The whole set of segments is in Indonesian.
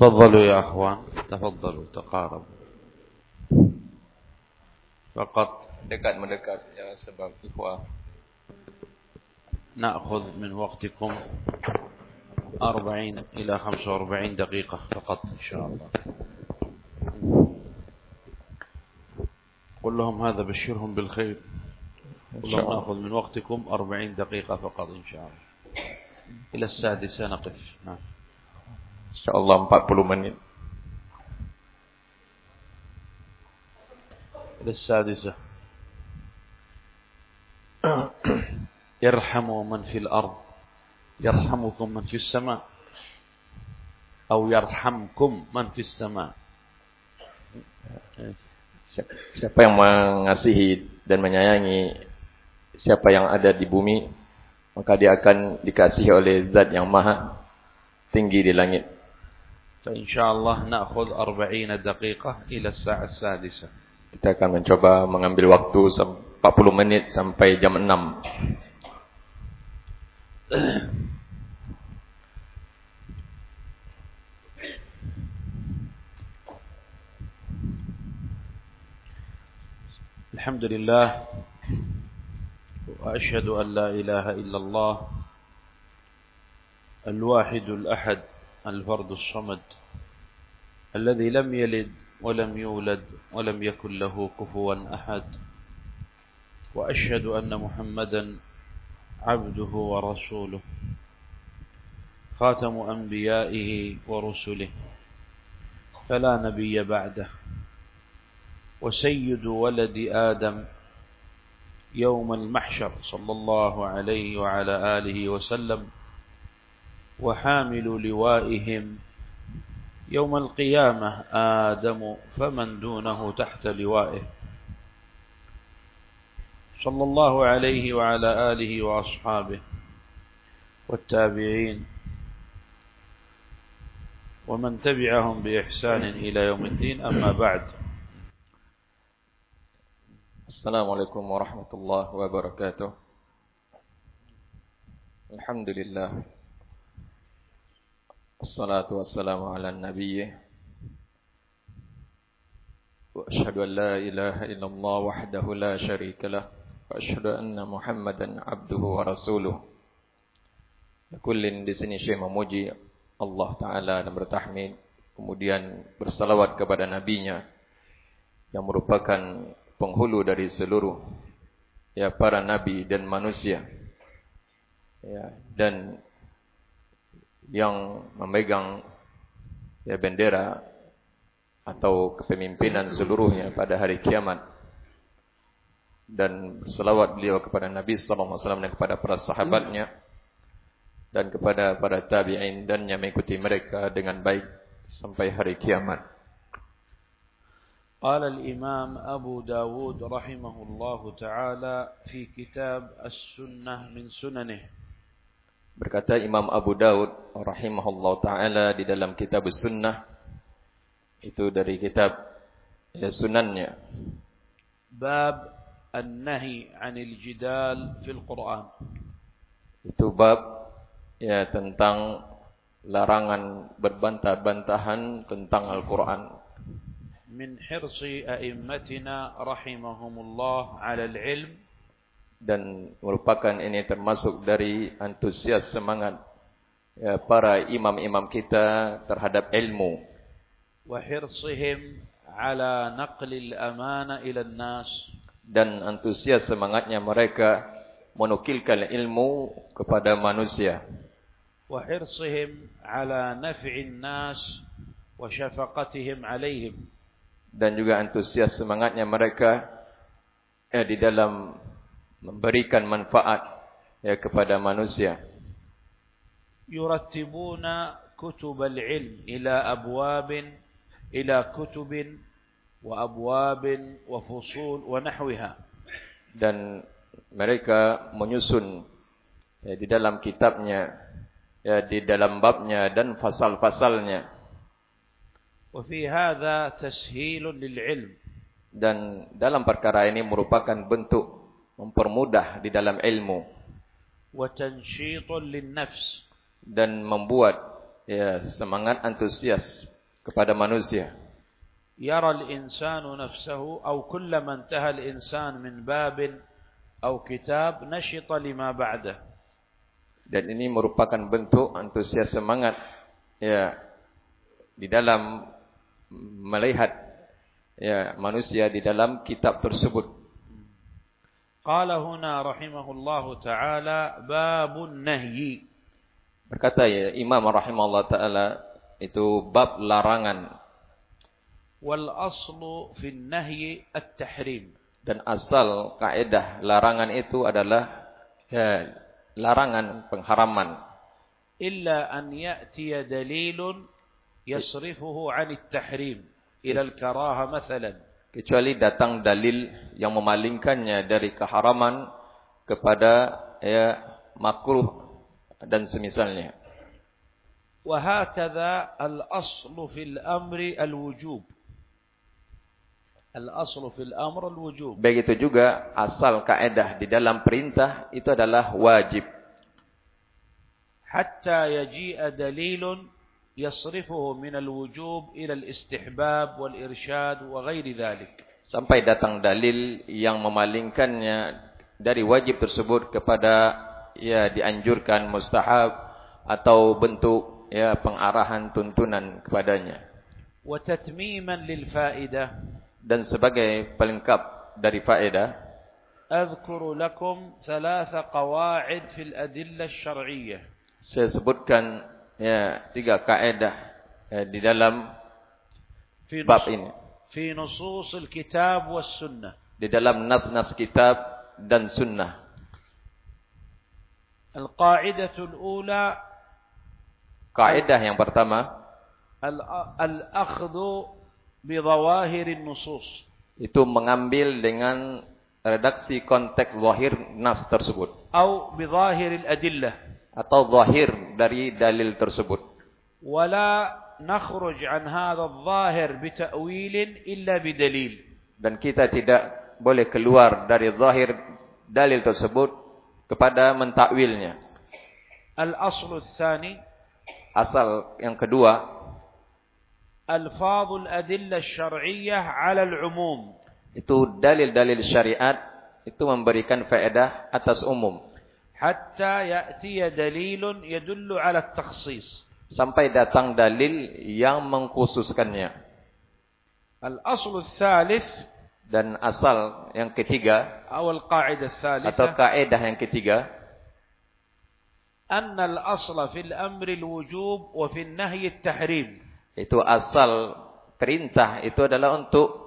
تفضلوا يا أخوان تفضلوا تقاربوا. فقط dekat mendekat. Ya sebab ikhwah. نأخذ من وقتكم أربعين إلى خمسة وأربعين دقيقة فقط إن شاء الله. قل لهم هذا بشرهم بالخير. قل لهم نأخذ من وقتكم أربعين دقيقة فقط إن شاء الله. إلى السادسة نقف. نعم. insyaallah 40 menit إلى السادسة يرحم من في الأرض يرحمكم من في السماء أو يرحمكم من في السماء siapa yang mengasihi dan menyayangi siapa yang ada di bumi maka dia akan dikasihi oleh zat yang maha tinggi di langit فإن شاء الله نأخذ أربعين دقيقة إلى الساعة السادسة. Kita akan mencoba mengambil waktu 40 menit sampai jam 6. الحمد لله وأشهد أن لا إله إلا الله الواحد الأحد الفرد الصمد الذي لم يلد ولم يولد ولم يكن له كفوا أحد. وأشهد أن محمدا عبده ورسوله خاتم أنبيائه ورسله فلا نبي بعده. وسيد ولد آدم يوم المحشر صلى الله عليه وعلى آله وسلم وحامل لوائهم يوم القيامة آدم فمن دونه تحت لوائه. صلى الله عليه وعلى آله وأصحابه والتابعين ومن تبعهم بإحسان إلى يوم الدين. أما بعد. السلام عليكم ورحمة الله وبركاته. الحمد لله. الصلاة والسلام على النبي وأشهد أن لا إله إلا الله وحده لا شريك له وأشهد أن محمدا عبده ورسوله لكل di sini Syekh memuji Allah Ta'ala dan Kemudian bersalawat kepada nabinya Yang merupakan penghulu dari seluruh Ya para nabi dan manusia. Ya, dan yang memegang ya bendera atau kepemimpinan seluruhnya pada hari kiamat dan selawat beliau kepada Nabi sallallahu alaihi wasallam dan kepada para sahabatnya dan kepada para tabi'in dan yang mengikuti mereka dengan baik sampai hari kiamat. قال الإمام أبو داود رحمه الله تعالى في كتاب السنة من سننه Berkata Imam Abu Daud rahimahullah taala di dalam kitab Sunnah itu dari kitab ya, sunannya. Bab an-nahi 'anil jidal fil Quran. Itu bab ya tentang larangan berbantah-bantahan tentang Al-Qur'an. Min hirsi a'immatina rahimahumullah 'ala al-'ilm dan merupakan ini termasuk dari antusias semangat ya, para imam-imam kita terhadap ilmu. Ala naqlil amana ila nas dan antusias semangatnya mereka menukilkan ilmu kepada manusia. Wa hirsihim ala naf'in nas wa syafaqatihim alaihim. Dan juga antusias semangatnya mereka eh, di dalam memberikan manfaat ya kepada manusia. Yurattibuna kutub al-ilm ila abwabin ila kutubin wa abwabin wa fusul wa nahwiha. Dan mereka menyusun ya, di dalam kitabnya ya di dalam babnya dan fasal-fasalnya. Wa fi hadha tashhilun lil ilm. Dan dalam perkara ini merupakan bentuk mempermudah di dalam ilmu wa tanshitun lin nafs dan membuat ya semangat antusias kepada manusia. يرى الإنسان نفسه أو كلما انتهى الإنسان من باب أو كتاب نشط لما بعده Dan ini merupakan bentuk antusias semangat ya di dalam melihat ya manusia di dalam kitab tersebut. Qala huna rahimahullahu taala babun nahyi. Berkata ya Imam rahimahullah taala itu bab larangan. Wal aslu fin nahyi at-tahrim. Dan asal kaidah larangan itu adalah ya, larangan pengharaman. Illa an ya'tiya dalilun yasrifuhu 'an tahrim ila al-karaha mathalan kecuali datang dalil yang memalingkannya dari keharaman kepada ya makruh dan semisalnya. وهكذا الأصل في الأمر الوجوب الأصل في الأمر الوجوب Begitu juga asal kaedah di dalam perintah itu adalah wajib حتى يجيء دليل يصرفه من الوجوب إلى الاستحباب والإرشاد وغير ذلك sampai datang dalil yang memalingkannya dari wajib tersebut kepada ya dianjurkan mustahab atau bentuk ya pengarahan tuntunan kepadanya وتتميما للفائدة dan sebagai pelengkap dari faedah أذكر لكم ثلاث قواعد في الأدلة الشرعية saya sebutkan ya tiga kaedah ya, di dalam fi bab ini. Fi nusus kitab was sunnah. Di dalam nas-nas kitab dan sunnah. Al-qa'idatul yang pertama Al-akhdhu bi dhawahirin nusus Itu mengambil dengan redaksi konteks zahir nas tersebut. Atau bi zahiril adillah atau zahir dari dalil tersebut. Wala nakhruj an hadha adh-dhahir bi ta'wilin illa bi dalil. Dan kita tidak boleh keluar dari zahir dalil tersebut kepada mentakwilnya. Al-aslu tsani asal yang kedua alfadhul adillah syar'iyyah 'ala al-'umum. Itu dalil-dalil syariat itu memberikan faedah atas umum hatta ya'tiya dalilun yadullu 'ala at-takhsis sampai datang dalil yang mengkhususkannya al-aslu dan asal yang ketiga atau kaidah yang ketiga anna al-asla fil amri wujub wa tahrim. itu asal perintah itu adalah untuk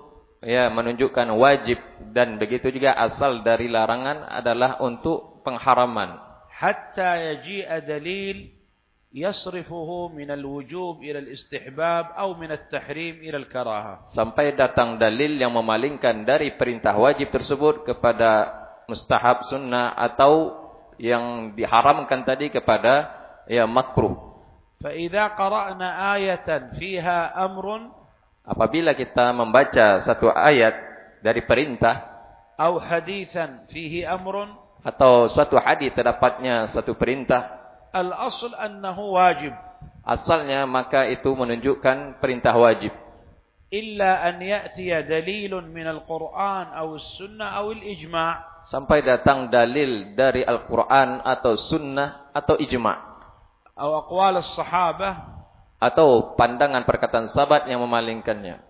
ya menunjukkan wajib dan begitu juga asal dari larangan adalah untuk pengharaman hatta yaji'a dalil yasrifuhu min al-wujub ila al-istihbab atau min at-tahrim ila al karaha. Sampai datang dalil yang memalingkan dari perintah wajib tersebut kepada mustahab sunnah atau yang diharamkan tadi kepada ya makruh. Fa idza qara'na ayatan fiha amrun Apabila kita membaca satu ayat dari perintah atau hadisan fihi amrun. atau suatu hadis terdapatnya satu perintah al-asl annahu wajib. asalnya maka itu menunjukkan perintah wajib. Illa an ya'tiya dalilun min al-Qur'an aw as-sunnah aw al-ijma' sampai datang dalil dari Al-Qur'an atau sunnah atau ijma' atau aqwal as-sahabah atau pandangan perkataan sahabat yang memalingkannya.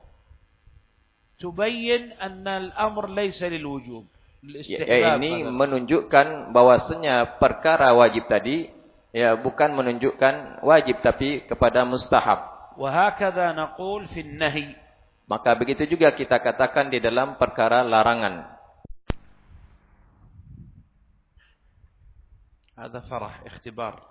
Tubayyin anna al-amr laysa lil wujub. Ya, ya ini menunjukkan bahwasanya perkara wajib tadi ya bukan menunjukkan wajib tapi kepada mustahab. Wa hakadha naqul fi nahi Maka begitu juga kita katakan di dalam perkara larangan. Ada farah ikhtibar.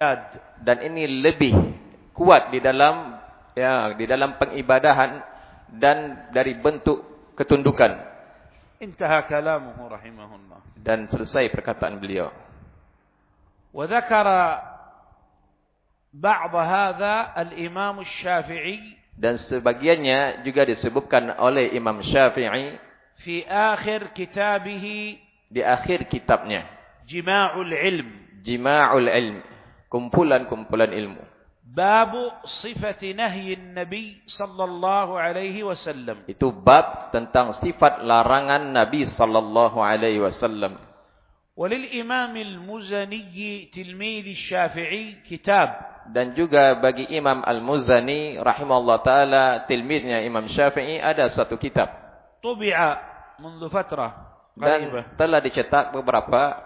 ijtihad dan ini lebih kuat di dalam ya di dalam pengibadahan dan dari bentuk ketundukan. Intaha kalamuhu rahimahullah. Dan selesai perkataan beliau. Wa dzakara ba'd hadza al-imam asy-syafi'i dan sebagiannya juga disebutkan oleh Imam Syafi'i fi akhir kitabih di akhir kitabnya. Jima'ul ilm. Jima'ul ilm. kumpulan-kumpulan ilmu باب صفة نهي النبي صلى الله عليه وسلم itu bab tentang sifat larangan Nabi sallallahu alaihi wasallam وللإمام المزني تلميذ الشافعي كتاب dan juga bagi Imam Al-Muzani rahimahullah taala tilmidnya Imam Syafi'i ada satu kitab طبع منذ فترة dan قريبة telah dicetak beberapa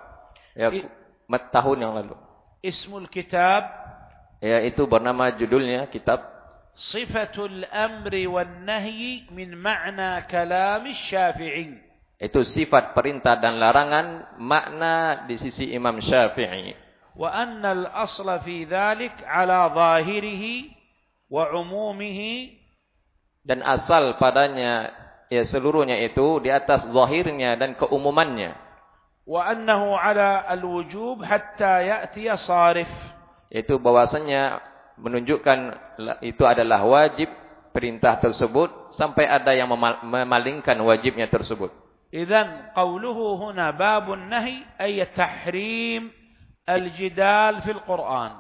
ya I- tahun yang lalu Ismul kitab. Ya itu bernama judulnya kitab. Sifatul amri wan nahyi min ma'na kalam Syafi'i. Itu sifat perintah dan larangan makna di sisi Imam Syafi'i. Wa anna al-asla fi dhalik ala zahirihi wa umumihi. Dan asal padanya ya seluruhnya itu di atas zahirnya dan keumumannya wa ala al-wujub hatta ya'tiya bahwasanya menunjukkan itu adalah wajib perintah tersebut sampai ada yang memalingkan wajibnya tersebut. Idzan qawluhu huna babun nahi ay tahrim al-jidal fil Quran.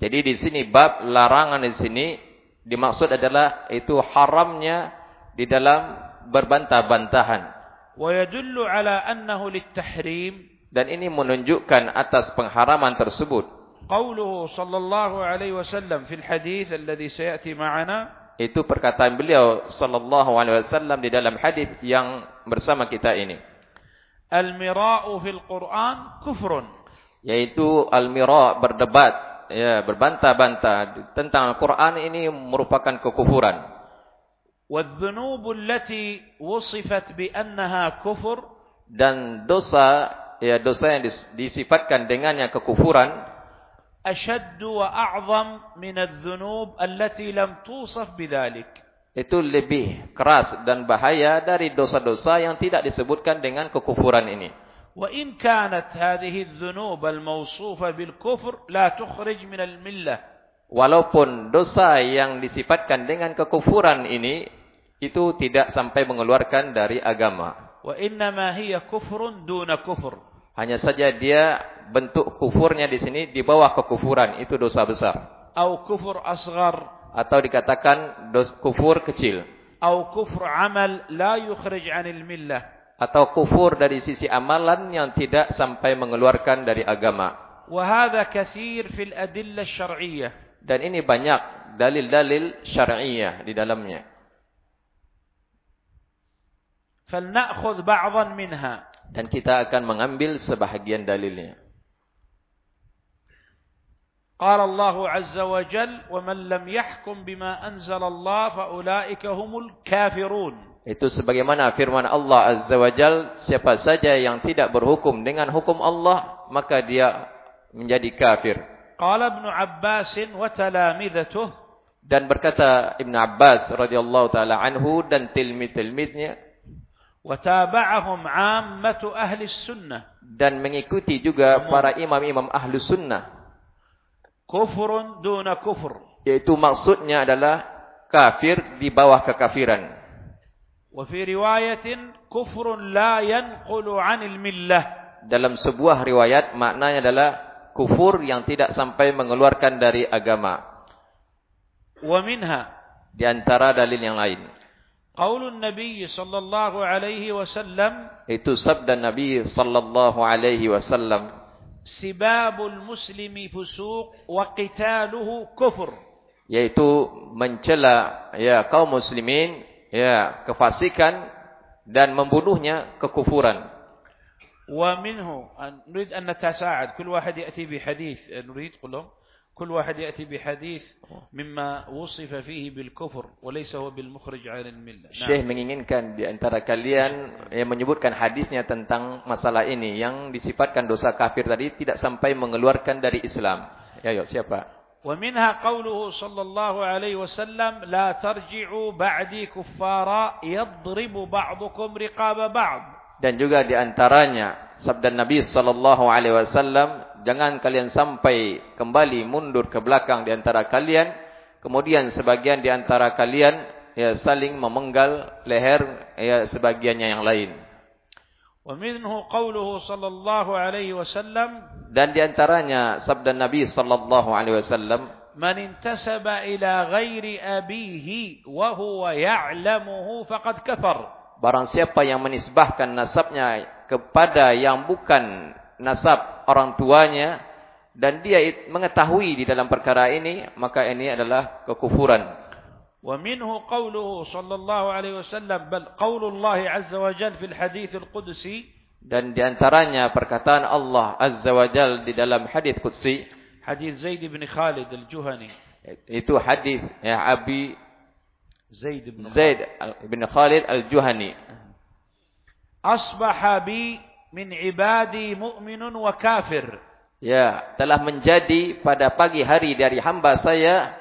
Jadi di sini bab larangan di sini dimaksud adalah itu haramnya di dalam berbantah-bantahan dan ini menunjukkan atas pengharaman tersebut. Itu perkataan beliau sallallahu alaihi wasallam di dalam hadis yang bersama kita ini. Al-mira'u fil Qur'an kufrun. Yaitu al-mira' berdebat ya berbantah-bantah tentang Al-Qur'an ini merupakan kekufuran. والذنوب التي وصفت بأنها كفر dan dosa ya dosa yang dis- disifatkan dengannya kekufuran أشد وأعظم من الذنوب التي لم توصف بذلك itu lebih keras dan bahaya dari dosa-dosa yang tidak disebutkan dengan kekufuran ini وإن كانت هذه الذنوب الموصوفة بالكفر لا تخرج من الملة walaupun dosa yang disifatkan dengan kekufuran ini itu tidak sampai mengeluarkan dari agama. Wa hiya kufrun duna kufur. Hanya saja dia bentuk kufurnya di sini di bawah kekufuran itu dosa besar. Au kufur asgar atau dikatakan dos, kufur kecil. Au kufur amal la yukhrij 'anil millah. Atau kufur dari sisi amalan yang tidak sampai mengeluarkan dari agama. Dan ini banyak dalil-dalil syar'iyyah di dalamnya. فلنأخذ بعضا منها dan kita akan mengambil sebahagian dalilnya قال الله عز وجل ومن لم يحكم بما أنزل الله فأولئك هم الكافرون Itu sebagaimana firman Allah Azza wa Jal, siapa saja yang tidak berhukum dengan hukum Allah, maka dia menjadi kafir. قال ابن عباس وتلامذته Dan berkata Ibn Abbas radhiyallahu taala anhu dan tilmid-tilmidnya dan mengikuti juga para imam-imam ahlu sunnah. Kufrun دون كفر Yaitu maksudnya adalah kafir di bawah kekafiran. Dalam sebuah riwayat maknanya adalah kufur yang tidak sampai mengeluarkan dari agama. Wa minha di antara dalil yang lain. قول النبي صلى الله عليه وسلم Itu sabda Nabi sallallahu alaihi wasallam. سباب المسلم فسوق وقتاله كفر yaitu mencela ya kaum muslimin ya kefasikan dan membunuhnya kekufuran ومنه نريد أن نتساعد كل واحد يأتي بحديث نريد كلهم كل واحد يأتي بحديث مما وصف فيه بالكفر وليس هو بالمخرج عن الملة Syekh نعم. menginginkan di antara kalian yang menyebutkan hadisnya tentang masalah ini yang disifatkan dosa kafir tadi tidak sampai mengeluarkan dari Islam Ya, yuk, siapa? ومنها قوله صلى الله عليه وسلم لا ترجعوا بعدي كفارا يضرب بعضكم رقاب بعض Dan juga di antaranya sabda Nabi sallallahu alaihi wasallam, jangan kalian sampai kembali mundur ke belakang di antara kalian, kemudian sebagian di antara kalian ya saling memenggal leher ya sebagiannya yang lain. ومنه قوله صلى الله عليه وسلم Dan di antaranya sabda Nabi sallallahu alaihi wasallam, من انتسب إلى غير أبيه وهو يعلمه فقد كفر barang siapa yang menisbahkan nasabnya kepada yang bukan nasab orang tuanya dan dia it- mengetahui di dalam perkara ini, maka ini adalah kekufuran. ومنه قوله صلى الله عليه وسلم بل قول الله عز وجل في الحديث القدسي Dan di antaranya perkataan Allah Azza wa Jal di dalam hadis qudsi حديث زيد بن خالد الجهني itu hadis ya Abi زيد بن خالد Zaid al- bin Khalid al-Juhani أصبح min ibadi mu'minun wa kafir. Ya, telah menjadi pada pagi hari dari hamba saya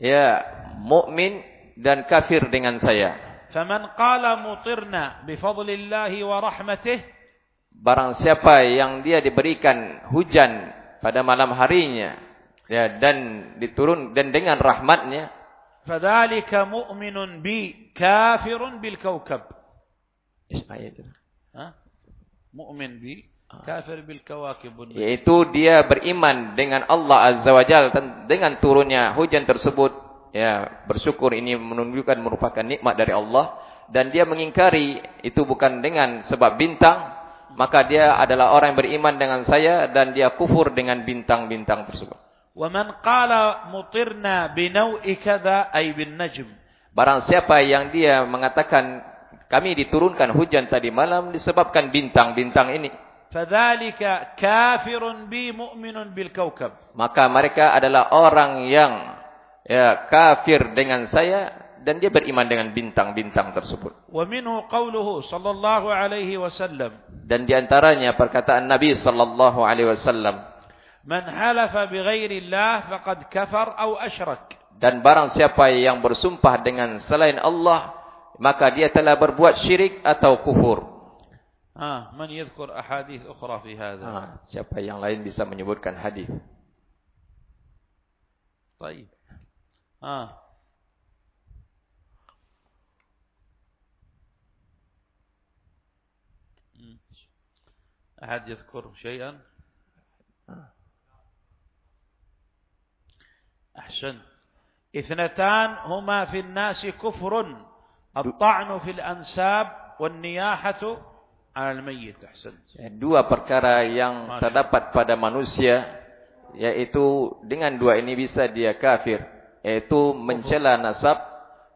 ya mukmin dan kafir dengan saya. Faman qala mutirna bi fadlillahi wa rahmatih barang siapa yang dia diberikan hujan pada malam harinya ya dan diturun dan dengan rahmatnya fadzalika mu'minun bi kafirun bil kaukab Ismail. Ha? mu'min bi ah. kafir bil kawakib yaitu dia beriman dengan Allah azza wajal dengan turunnya hujan tersebut. Ya bersyukur ini menunjukkan merupakan nikmat dari Allah. Dan dia mengingkari itu bukan dengan sebab bintang maka dia adalah orang yang beriman dengan saya dan dia kufur dengan bintang-bintang tersebut. Wa man qala mutirna bi naw'i ay bin najm. Barang siapa yang dia mengatakan kami diturunkan hujan tadi malam disebabkan bintang-bintang ini. Fadzalika kafirun bi mu'minun bil kaukab. Maka mereka adalah orang yang ya, kafir dengan saya dan dia beriman dengan bintang-bintang tersebut. Wa minhu sallallahu alaihi wasallam. Dan di antaranya perkataan Nabi sallallahu alaihi wasallam, "Man halafa bighairi Allah faqad kafar aw asyrak." Dan barang siapa yang bersumpah dengan selain Allah, maka dia telah berbuat syirik atau kufur. آه من يذكر أحاديث أخرى في هذا Ha, siapa yang lain bisa menyebutkan hadis? طيب آه مم. أحد يذكر شيئا أحسن اثنتان هما في الناس كفر الطعن في الأنساب والنياحة على الميت أحسنت Ya, Dua perkara yang Masya. terdapat pada manusia, yaitu dengan dua ini bisa dia kafir, yaitu mencela nasab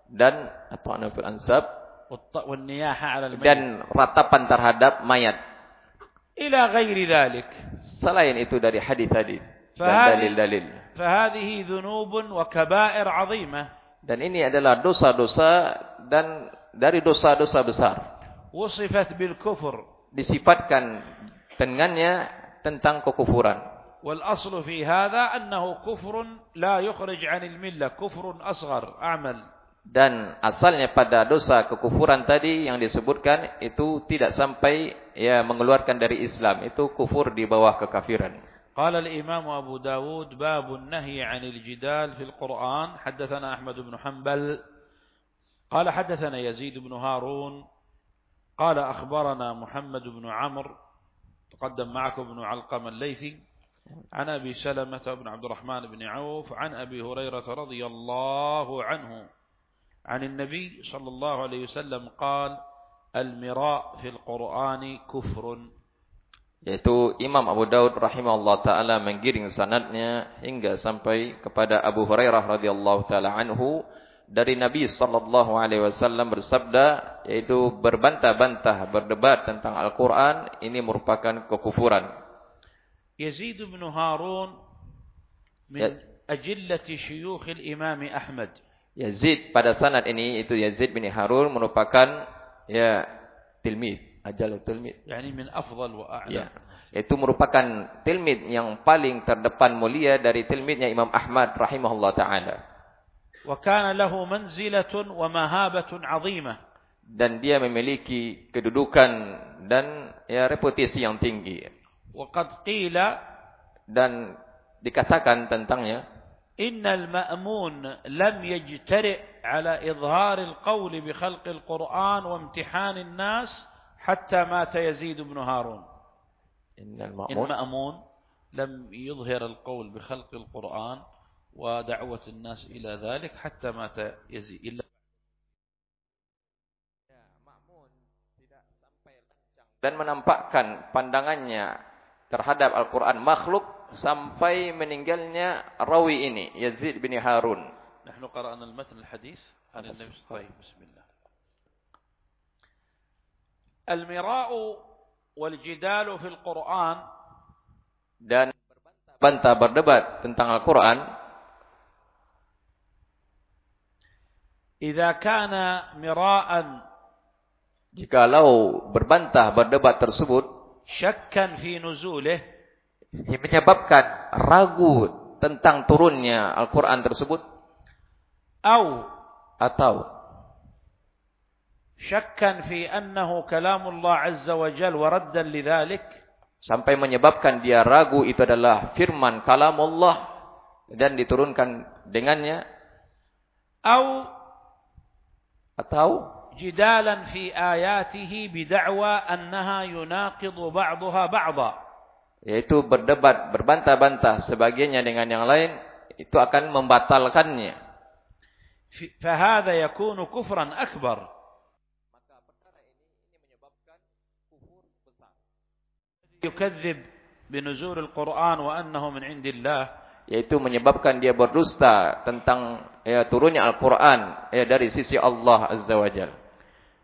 dan atau anafil ansab والط- والنياحة على الميت dan ratapan terhadap mayat. إلى غير ذلك Selain itu dari hadis-hadis dan Fahadi- dalil-dalil. فهذه ذنوب وكبائر عظيمة dan ini adalah dosa-dosa dan dari dosa-dosa besar. Wasifat bil kufur. Disifatkan dengannya tentang kekufuran. Wal aslu fi hadha annahu kufrun la yukhrij 'anil millah, kufrun asghar, a'mal. Dan asalnya pada dosa kekufuran tadi yang disebutkan itu tidak sampai ya mengeluarkan dari Islam, itu kufur di bawah kekafiran. قال الإمام أبو داود باب النهي عن الجدال في القرآن. حدثنا أحمد بن حنبل. قال حدثنا يزيد بن هارون. قال أخبرنا محمد بن عمرو. تقدم معكم بن علقم الليثي. عن أبي سلمة بن عبد الرحمن بن عوف. عن أبي هريرة رضي الله عنه. عن النبي صلى الله عليه وسلم قال المراء في القرآن كفر. yaitu Imam Abu Daud rahimahullah taala menggiring sanadnya hingga sampai kepada Abu Hurairah radhiyallahu taala anhu dari Nabi sallallahu alaihi wasallam bersabda yaitu berbantah-bantah berdebat tentang Al-Qur'an ini merupakan kekufuran. Yazid bin Harun min ya. ajillati syuyukh al-Imam Ahmad. Yazid pada sanad ini itu Yazid bin Harun merupakan ya tilmid Ajalul tilmid. يعني من أفضل وأعلى Ya. Itu merupakan tilmid yang paling terdepan mulia dari tilmidnya Imam Ahmad rahimahullah taala. وكان له منزلة ومهابة عظيمة Dan dia memiliki kedudukan dan ya reputasi yang tinggi. وقد قيل Dan dikatakan tentangnya إن المأمون لم يجترئ على إظهار القول بخلق القرآن وامتحان الناس حتى مات يزيد بن هارون. إن ma'mun مأمون لم يظهر القول بخلق القرآن ودعوة الناس إلى ذلك حتى مات يزيد. إلا dan menampakkan pandangannya terhadap Al-Quran makhluk sampai meninggalnya rawi ini Yazid bin Harun. نحن قرأنا المتن الحديث عن النبي. صلى الله. عليه Al-mira'u في القرآن fil dan bantah berdebat tentang Al-Qur'an. Jika kana mira'an. Jikalau berbantah berdebat tersebut. Syakkan fi nuzulih. Menyebabkan ragu tentang turunnya Al-Qur'an tersebut. Au. Atau شكا في أنه كلام الله عز وجل وردا لذلك sampai menyebabkan dia ragu itu adalah firman kalam Allah dan diturunkan dengannya أو atau جدالا في آياته بدعوى أنها يناقض بعضها بعضا yaitu berdebat berbantah-bantah sebagiannya dengan yang lain itu akan membatalkannya في- فهذا يكون كفرا يكذب بنزول القرآن وأنه من عند الله yaitu menyebabkan dia berdusta tentang ya turunnya Al-Qur'an ya dari sisi Allah Azza wa Jalla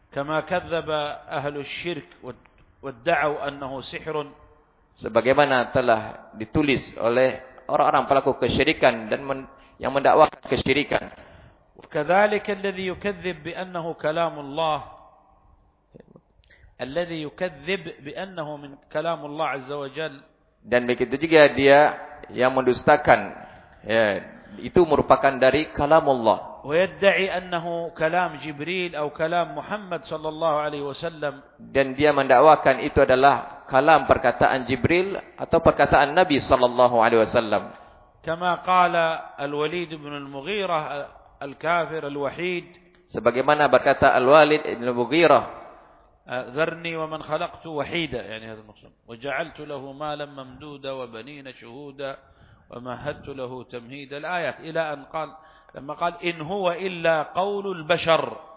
كما كذب أهل الشرك واد- وادعوا أنه سحر sebagaimana telah ditulis oleh orang-orang pelaku kesyirikan dan men, yang mendakwakan kesyirikan وكذلك الذي يكذب بأنه كلام الله الذي يكذب بأنه من كلام الله عز وجل dan begitu juga dia yang mendustakan ya itu merupakan dari kalamullah ويدعي أنه كلام جبريل أو كلام محمد صلى الله عليه وسلم dan dia mendakwakan itu adalah kalam perkataan Jibril atau perkataan Nabi sallallahu alaihi wasallam كما قال الوليد بن المغيرة الكافر الوحيد sebagaimana berkata Al-Walid bin Mughirah ذرني ومن خلقت وحيدا يعني هذا المقصود. وجعلت له مالا ممدودا وبنين شهودا ومهدت له تمهيد الآيات إلى أن قال لما قال إن هو إلا قول البشر.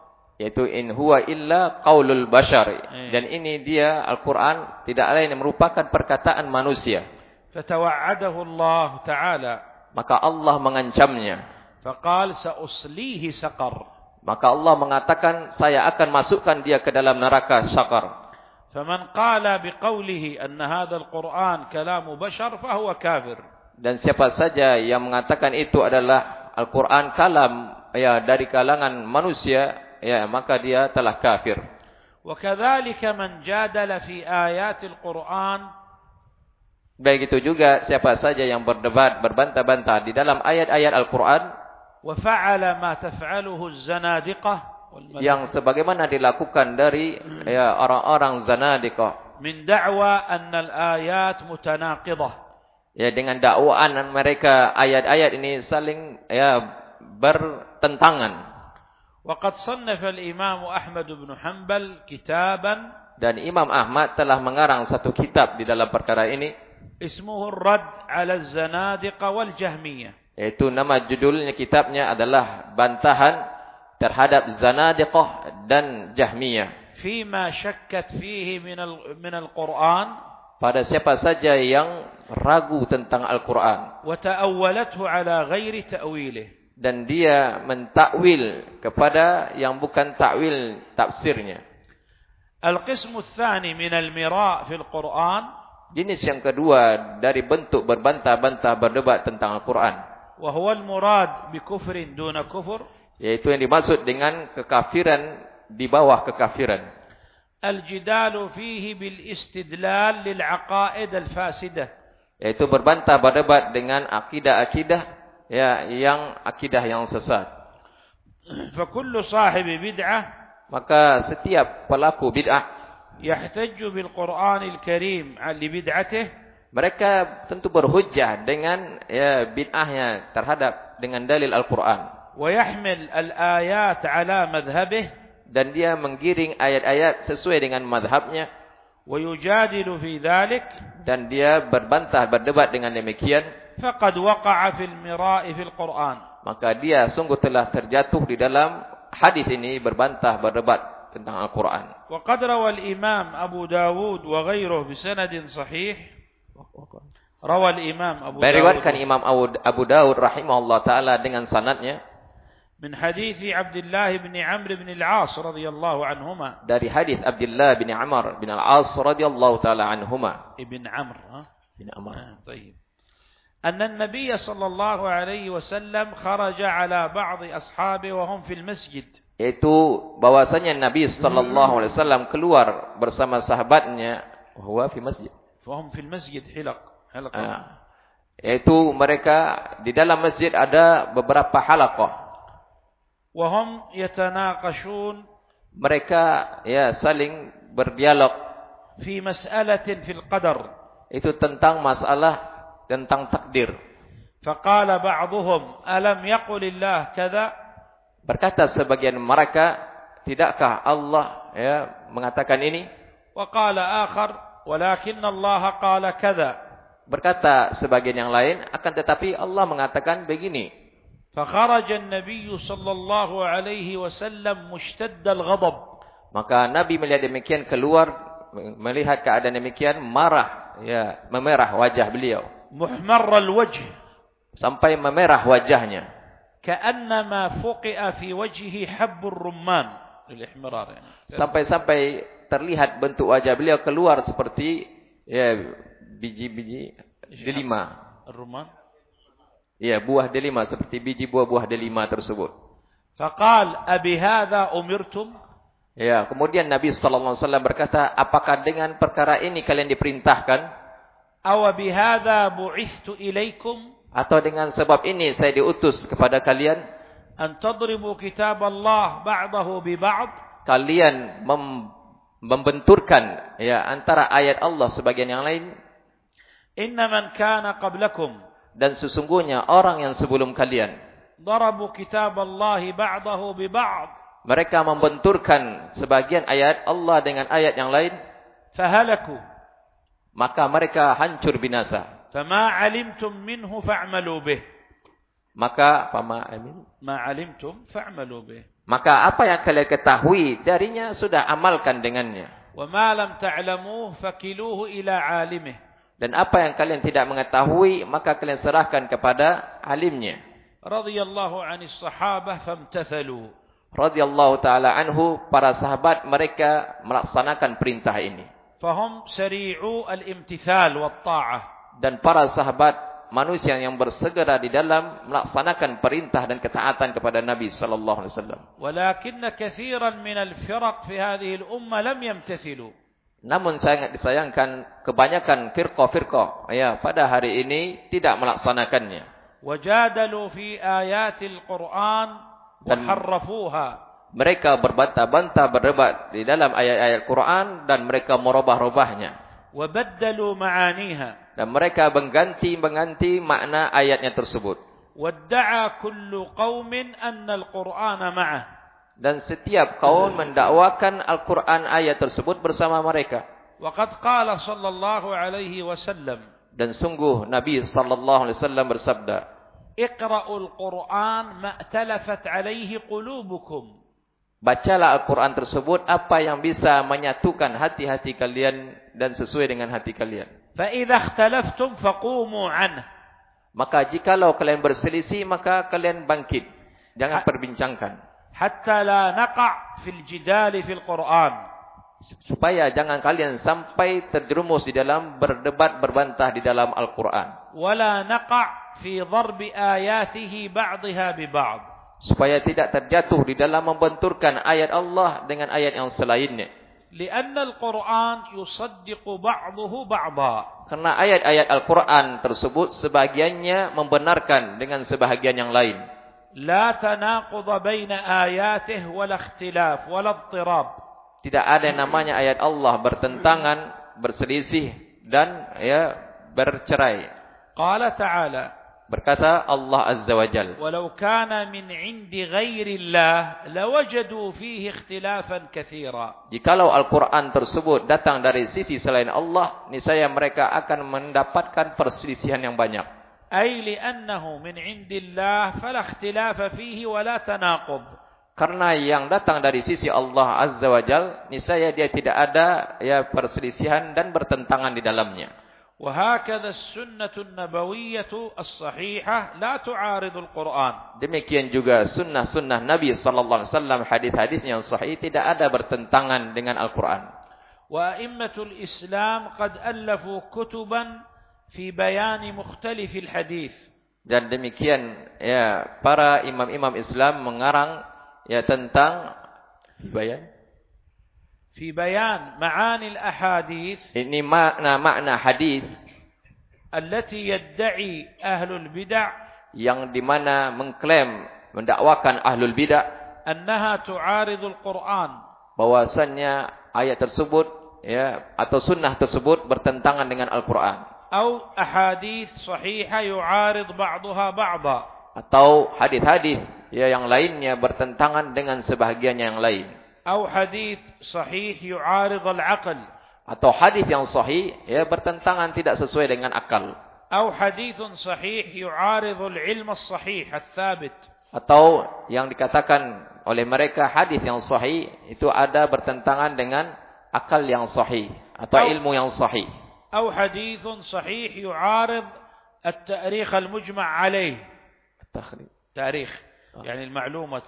yaitu in huwa illa qaulul bashar dan ini dia Al-Qur'an tidak lain merupakan perkataan manusia. فتوعده الله تعالى. Maka Allah mengancamnya. فقال سأصليه سقر. maka Allah mengatakan saya akan masukkan dia ke dalam neraka sakar فمن قال بقوله أن هذا القرآن كلام بشر فهو كافر dan siapa saja yang mengatakan itu adalah Al-Qur'an kalam ya dari kalangan manusia ya maka dia telah kafir وكذلك من جادل في آيات القرآن baik itu juga siapa saja yang berdebat berbantah-bantah di dalam ayat-ayat Al-Qur'an yang sebagaimana dilakukan dari ya orang-orang zanadiqah min da'wa anna al-ayat mutanaqidah ya dengan dakwaan mereka ayat-ayat ini saling ya bertentangan. Waqad sannafa al-imam Ahmad bin Hanbal kitaban. Dan Imam Ahmad telah mengarang satu kitab di dalam perkara ini. Ismuhu Rad al-Zanadikah wal Jahmiyah yaitu nama judulnya kitabnya adalah bantahan terhadap zanadiqah dan jahmiyah فيما شكت فيه من ال- من القرآن pada siapa saja yang ragu tentang Al-Qur'an وتأولته على غير تأويله dan dia mentakwil kepada yang bukan takwil tafsirnya القسم الثاني من المراء في القرآن jenis yang kedua dari bentuk berbantah-bantah berdebat tentang Al-Qur'an وهو المراد بكفر دون كفر yaitu yang dimaksud dengan kekafiran di bawah kekafiran الجدال فيه بالاستدلال للعقائد الفاسدة yaitu berbantah berdebat dengan akidah-akidah ya yang akidah yang sesat فكل صاحب بدعة maka setiap pelaku bid'ah يحتج بالقرآن الكريم لبدعته mereka tentu berhujjah dengan ya bid'ahnya terhadap dengan dalil Al-Qur'an ويحمل الآيات على مذهبه dan dia menggiring ayat-ayat sesuai dengan madhabnya ويجادل في ذلك dan dia berbantah berdebat dengan demikian فقد وقع في المراء في القرآن maka dia sungguh telah terjatuh di dalam hadis ini berbantah berdebat tentang Al-Qur'an وقد روى الإمام أبو داود وغيره بسند صحيح روى الإمام أبو Beriwayatkan داود Imam Abu Abu Daud rahimahullah taala dengan sanadnya من حديث عبد الله بن عمرو بن العاص رضي الله عنهما dari hadis Abdullah bin Amr bin Al-As radhiyallahu taala anhuma ابن عمرو ها bin Amr آه، طيب أن النبي صلى الله عليه وسلم خرج على بعض أصحابه وهم في المسجد yaitu bahwasanya Nabi sallallahu alaihi wasallam keluar bersama sahabatnya huwa fi masjid Fahum fil masjid yaitu mereka di dalam masjid ada beberapa halakoh. Wahum yatanaqashun. Mereka ya saling berdialog. Fi mas'alatin fil qadar. Itu tentang masalah tentang takdir. Faqala ba'duhum alam yaqulillah kada. Berkata sebagian mereka, tidakkah Allah ya mengatakan ini? Wa akhar ولكن الله قال كذا berkata sebagian yang lain akan tetapi Allah mengatakan begini فخرج النبي صلى الله عليه وسلم مشتد الغضب maka Nabi melihat demikian keluar melihat keadaan demikian marah ya memerah wajah beliau محمر الوجه sampai memerah wajahnya كأنما فقئ في وجهه حب الرمان الاحمرار يعني sampai-sampai terlihat bentuk wajah beliau keluar seperti ya biji-biji delima. Rumah. Ya, buah delima seperti biji buah-buah delima tersebut. Faqal abi hadza umirtum? Ya, kemudian Nabi sallallahu alaihi wasallam berkata, "Apakah dengan perkara ini kalian diperintahkan?" Aw bi hadza bu'istu ilaikum? Atau dengan sebab ini saya diutus kepada kalian? An tadribu kitab Allah ba'dahu bi ba'd? Kalian mem membenturkan ya antara ayat Allah sebagian yang lain. Inna man kana qablakum. Dan sesungguhnya orang yang sebelum kalian. Darabu kitab Allah ba'dahu bi ba'd. Mereka membenturkan sebagian ayat Allah dengan ayat yang lain. Fahalaku. Maka mereka hancur binasa. Fama alimtum minhu fa'malu bih. Maka fama amin ma alimtum fa'malu bih. maka apa yang kalian ketahui darinya sudah amalkan dengannya. Wa ma lam ta'lamuhu fakiluhu ila alimi dan apa yang kalian tidak mengetahui maka kalian serahkan kepada alimnya. Radhiyallahu anis sahabah famtathalu. Radhiyallahu taala anhu para sahabat mereka melaksanakan perintah ini. Fahum sari'u al-imtithal wat ta'ah. Dan para sahabat manusia yang bersegera di dalam melaksanakan perintah dan ketaatan kepada Nabi sallallahu alaihi wasallam. Walakin katsiran min al-firaq fi hadhihi al-umma lam yamtathilu. Namun sangat disayangkan kebanyakan firqah-firqah ya pada hari ini tidak melaksanakannya. Wajadalu fi ayatil Qur'an wa harrafuha. Mereka berbantah-bantah berdebat di dalam ayat-ayat Quran dan mereka merubah-rubahnya dan mereka mengganti-mengganti makna ayatnya tersebut. dan setiap kaum mendakwakan Al-Qur'an ayat tersebut bersama mereka. dan sungguh Nabi sallallahu alaihi wasallam bersabda iqra'ul القرآن ma talafat alaihi bacalah Al-Quran tersebut apa yang bisa menyatukan hati-hati kalian dan sesuai dengan hati kalian فإذا اختلفتم فقوموا عنه maka jikalau kalian berselisih maka kalian bangkit jangan perbincangkan حتى لا نقع في الجدال في القرآن supaya jangan kalian sampai terjerumus di dalam berdebat berbantah di dalam Al-Quran ولا نقع في ضرب آياته بعضها ببعض supaya tidak terjatuh di dalam membenturkan ayat Allah dengan ayat yang selainnya. Karena Al-Quran yusaddiqu ba'duhu ba'da. Karena ayat-ayat Al-Quran tersebut sebagiannya membenarkan dengan sebahagian yang lain. La baina ayatihi wal ikhtilaf wal. Tidak ada yang namanya ayat Allah bertentangan, berselisih dan ya bercerai. Qala ta'ala Berkata Allah Azza wa Jal. Walau kana min indi ghairillah lawajadu fihi ikhtilafan kathira. Jikalau Al-Quran tersebut datang dari sisi selain Allah, niscaya mereka akan mendapatkan perselisihan yang banyak. Ay li'annahu min indillah fala ikhtilafa fihi wala tanaqub. Karena yang datang dari sisi Allah Azza wa Jal, niscaya dia tidak ada ya perselisihan dan bertentangan di dalamnya. Wahakadha sunnatun nabawiyatu as-sahihah la tu'aridul Qur'an. Demikian juga sunnah-sunnah Nabi sallallahu alaihi wasallam hadis-hadis yang sahih tidak ada bertentangan dengan Al-Qur'an. Wa immatul Islam qad allafu kutuban fi bayani mukhtalifil hadis. Dan demikian ya para imam-imam Islam mengarang ya tentang bayan في بيان معاني الأحاديث ini makna makna hadis التي يدعي أهل البدع yang dimana mengklaim mendakwakan ahlul bidah أنها تعارض القرآن bahwasannya ayat tersebut ya atau sunnah tersebut bertentangan dengan Al-Qur'an أو أحاديث صحيحة يعارض بعضها بعضا atau hadis-hadis ya yang lainnya bertentangan dengan sebahagiannya yang lain أو حديث صحيح يعارض العقل atau hadis yang sahih ya bertentangan tidak sesuai dengan akal أو حديث صحيح يعارض العلم الصحيح الثابت atau yang dikatakan oleh mereka hadis yang sahih itu ada bertentangan dengan akal yang sahih atau ilmu yang sahih أو حديث صحيح يعارض التاريخ المجمع عليه تاريخ Ah. Yani al-ma'lumat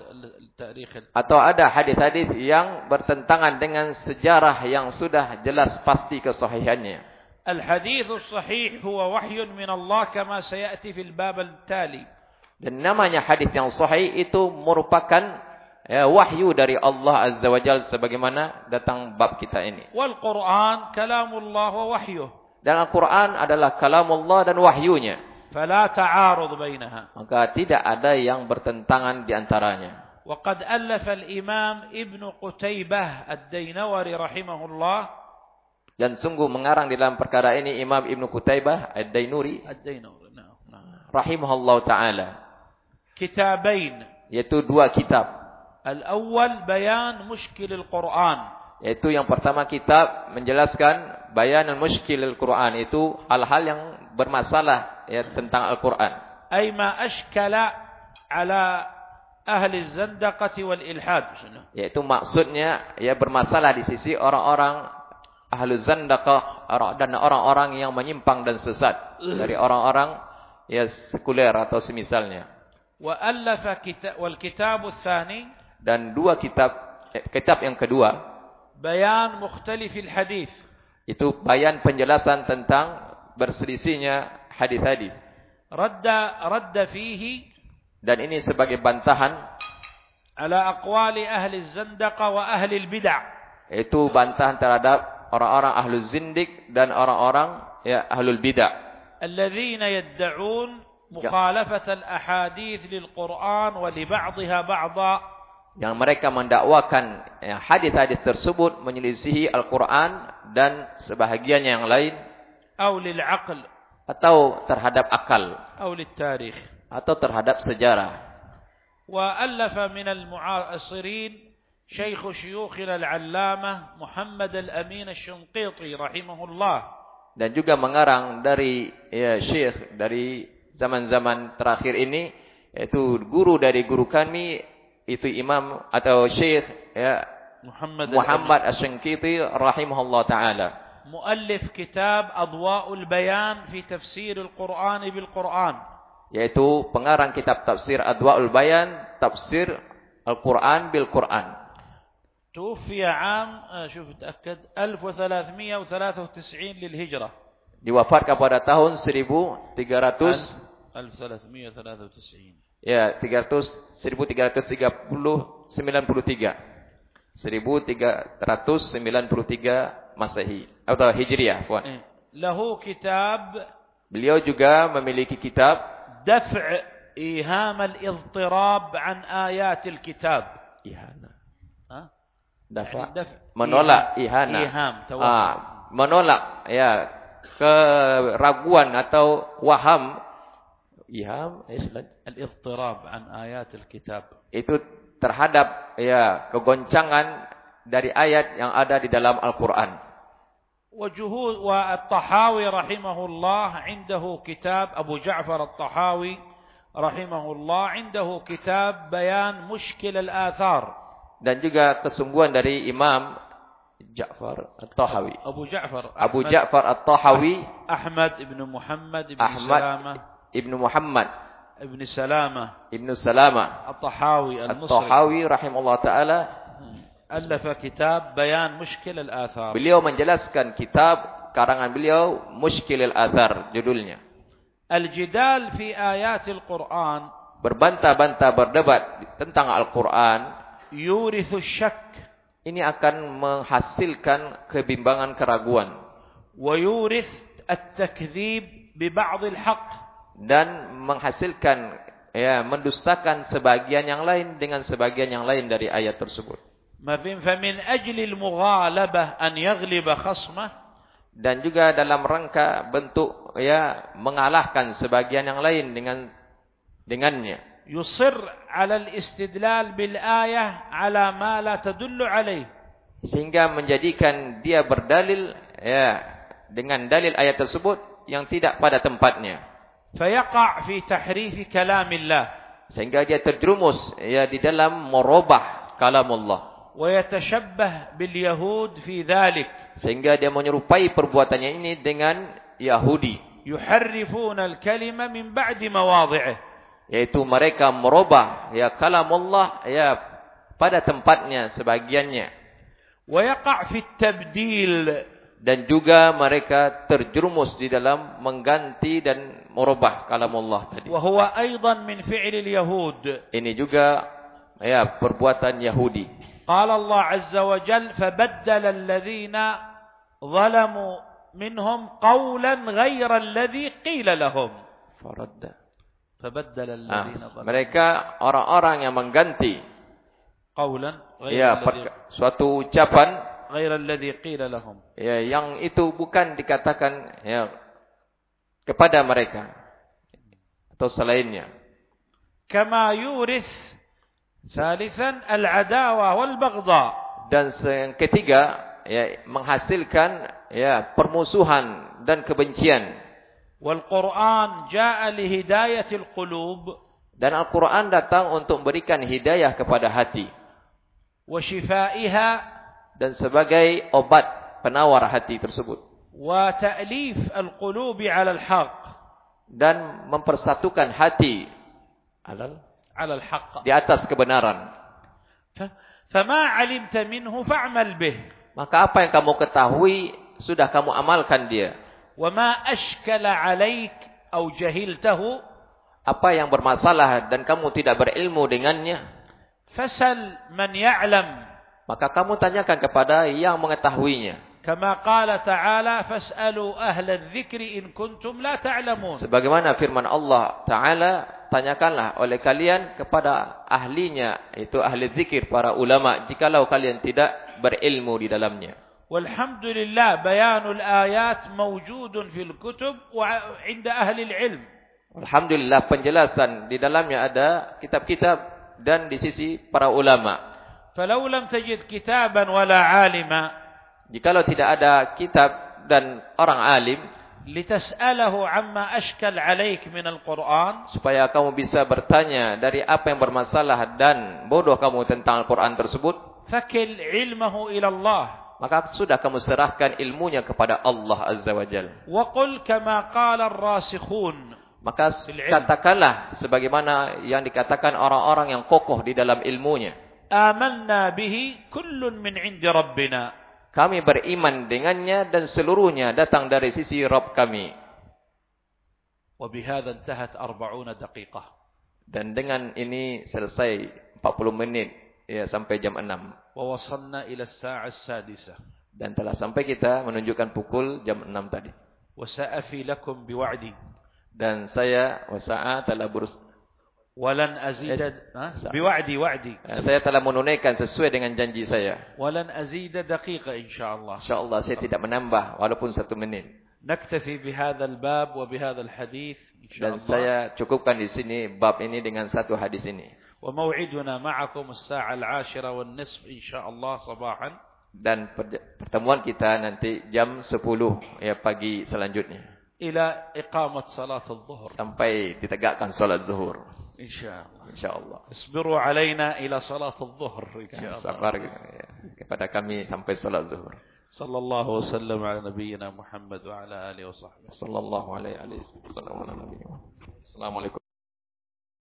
tarikh atau ada hadis-hadis yang bertentangan dengan sejarah yang sudah jelas pasti kesahihannya. Al-hadis sahih huwa wahyun min Allah kama sayati fil bab al-tali. Dan namanya hadis yang sahih itu merupakan ya, wahyu dari Allah Azza wajal sebagaimana datang bab kita ini. Wal Quran kalamullah wa wahyuh. Dan Al-Quran adalah kalamullah dan wahyunya. فلا تعارض بينها maka tidak ada yang bertentangan di antaranya وقد ألف الإمام ابن قتيبة الدينوري رحمه الله Dan sungguh mengarang di dalam perkara ini Imam Ibn Qutaibah Ad-Dainuri الدينوري نعم نعم rahimahullah taala كتابين yaitu dua kitab الأول بيان مشكل القرآن yaitu yang pertama kitab menjelaskan bayan muskil al-Quran itu hal-hal yang bermasalah ya tentang Al-Qur'an. Ai ma ashkala ala ahli zandaqati wal ilhad. Yaitu maksudnya ya bermasalah di sisi orang-orang ahli zandaqah dan orang-orang yang menyimpang dan sesat dari orang-orang ya sekuler atau semisalnya. Wa allafa kitab wal kitab tsani dan dua kitab eh, kitab yang kedua bayan mukhtalif al hadis. Itu bayan penjelasan tentang berselisihnya hadis tadi. Radda radda fihi dan ini sebagai bantahan ala aqwali ahli zandaqah wa ahli bid'ah. Itu bantahan terhadap orang-orang ahlu zindik dan orang-orang ya ahlul bid'ah. Alladzina yad'un ya. mukhalafat al-ahadith lil Qur'an wa li ba'dihha ba'dha yang mereka mendakwakan ya, hadis-hadis tersebut menyelisihi Al-Quran dan sebahagiannya yang lain. Atau lil aql atau terhadap akal أو للتاريخ atau terhadap sejarah وألف من المعاصرين شيخ شيوخنا العلامة محمد الأمين الشنقيطي رحمه الله dan juga mengarang dari ya syekh dari zaman-zaman terakhir ini yaitu guru dari guru kami itu imam atau syekh ya محمد Muhammad Asy-Syankiti rahimahullah taala الأمين مؤلف كتاب أضواء البيان في تفسير القرآن بالقرآن yaitu pengarang kitab tafsir Adwaul Bayan tafsir Al-Qur'an bil Qur'an توفي عام آه، شوف تأكد 1393 للهجرة diwafatkan pada tahun 1300 1393 ya 300 1330 93 1393 Masehi atau Hijriah, Puan. إيه. له كتاب Beliau juga memiliki kitab دفع إيهام الاضطراب عن آيات الكتاب ihana. ها؟ Dafa يعني دفع menolak ihana. إيهام توهم Ah, menolak ya keraguan atau waham iham istilah الاضطراب عن آيات الكتاب itu terhadap ya kegoncangan dari ayat yang ada di dalam Al-Qur'an. وجهود والطحاوي رحمه الله عنده كتاب أبو جعفر الطحاوي رحمه الله عنده كتاب بيان مشكل الآثار Dan juga kesungguhan dari Imam Ja'far At-Tahawi. أبو جعفر Abu أحمد- Ja'far At-Tahawi, أحمد بن محمد بن Ahmad سلامة Ibnu Muhammad ibnu Salama. Ibn Salamah At-Tahawi al-Tahawi rahimahullah ta'ala. Hmm. Allafa kitab Bayan Mushkil Al-Athar. Beliau menjelaskan kitab karangan beliau Mushkil Al-Athar judulnya. Al-Jidal fi ayatil Qur'an Berbantah-bantah berdebat tentang Al-Quran. Yurithu Ini akan menghasilkan kebimbangan keraguan. Wa yurith at-takzib dan menghasilkan ya mendustakan sebagian yang lain dengan sebagian yang lain dari ayat tersebut. مفهوم؟ فمن أجل المغالبة أن يغلب خصمه Dan juga dalam rangka bentuk ya mengalahkan sebagian yang lain dengan dengannya. يصر على الاستدلال بالآية على ما لا تدل عليه Sehingga menjadikan dia berdalil ya dengan dalil ayat tersebut yang tidak pada tempatnya. فيقع في تحريف كلام الله Sehingga dia terjerumus ya di dalam merubah kalamullah. ويتشبه باليهود في ذلك Sehingga dia menyerupai perbuatannya ini dengan Yahudi. يحرفون الكلمة من بعد مواضعه Yaitu mereka merubah ya kalamullah ya pada tempatnya sebagiannya. ويقع في التبديل dan juga mereka terjerumus di dalam mengganti dan merubah kalamullah tadi. Wa huwa aidan min fi'lil yahud. Ini juga ya perbuatan Yahudi. Qala Allah azza wa jal fabaddala alladhina zalamu minhum qawlan ghaira alladhi qila lahum. Faradda. Fabaddala ah, alladhina zalamu. Mereka orang-orang yang mengganti qawlan ghaira ya, suatu ucapan ghaira qila lahum. Ya, yang itu bukan dikatakan ya kepada mereka atau selainnya. Kama yuris salisan al-adawa wal baghdha. Dan yang ketiga ya menghasilkan ya permusuhan dan kebencian. Wal Qur'an jaa li hidayatil qulub. Dan Al-Qur'an datang untuk memberikan hidayah kepada hati. Wa shifaiha dan sebagai obat penawar hati tersebut. Wa ta'lif al-qulubi 'ala al-haq dan mempersatukan hati alal 'ala al-haq di atas kebenaran. Fama 'alimta minhu fa'mal bih. Maka apa yang kamu ketahui sudah kamu amalkan dia. Wa ma ashkala 'alaik au jahiltahu apa yang bermasalah dan kamu tidak berilmu dengannya. Fasal man ya'lam maka kamu tanyakan kepada yang mengetahuinya. Kama qala ta'ala fas'alu ahla dzikri in kuntum la ta'lamun. Sebagaimana firman Allah Ta'ala, tanyakanlah oleh kalian kepada ahlinya, itu ahli dzikir para ulama jikalau kalian tidak berilmu di dalamnya. Walhamdulillah bayanul ayat mawjudun fil kutub wa 'inda ahli al-'ilm. Alhamdulillah penjelasan di dalamnya ada kitab-kitab dan di sisi para ulama. falau jikalau tidak ada kitab dan orang alim litas'alahu amma ashkal alaik min al-Quran. supaya kamu bisa bertanya dari apa yang bermasalah dan bodoh kamu tentang Al-Quran tersebut fakil ilmahu ila Allah. maka sudah kamu serahkan ilmunya kepada Allah Azza wa Jal. Wa qul maka katakanlah sebagaimana yang dikatakan orang-orang yang kokoh di dalam ilmunya آمنا به كل من عند ربنا Kami beriman dengannya dan seluruhnya datang dari sisi Rabb kami. وبهذا انتهت أربعون دقيقة Dan dengan ini selesai 40 menit ya sampai jam 6. ووصلنا إلى الساعة السادسة dan telah sampai kita menunjukkan pukul jam 6 tadi. وسأفي لكم بوعدي Dan saya wasa'a telah berus Walan azida ha? biwadi wadi. Eh, saya telah menunaikan sesuai dengan janji saya. Walan azida daqiqa insyaallah. Insyaallah saya tidak menambah walaupun satu menit. Naktafi bihadzal bab wa bihadzal hadis Dan saya cukupkan di sini bab ini dengan satu hadis ini. Wa maw'iduna ma'akum as-sa'a al-'ashira wan nisf insyaallah sabahan. Dan pertemuan kita nanti jam 10 ya pagi selanjutnya. Ila iqamat salat al-zuhur. Sampai ditegakkan salat zuhur. إن شاء الله. إن شاء الله. اصبروا علينا إلى صلاة الظهر صبر kepada kami sampai salat zuhur. صلى الله وسلم على نبينا محمد وعلى آله وصحبه. صلى الله عليه وسلم. على نبينا السلام عليكم.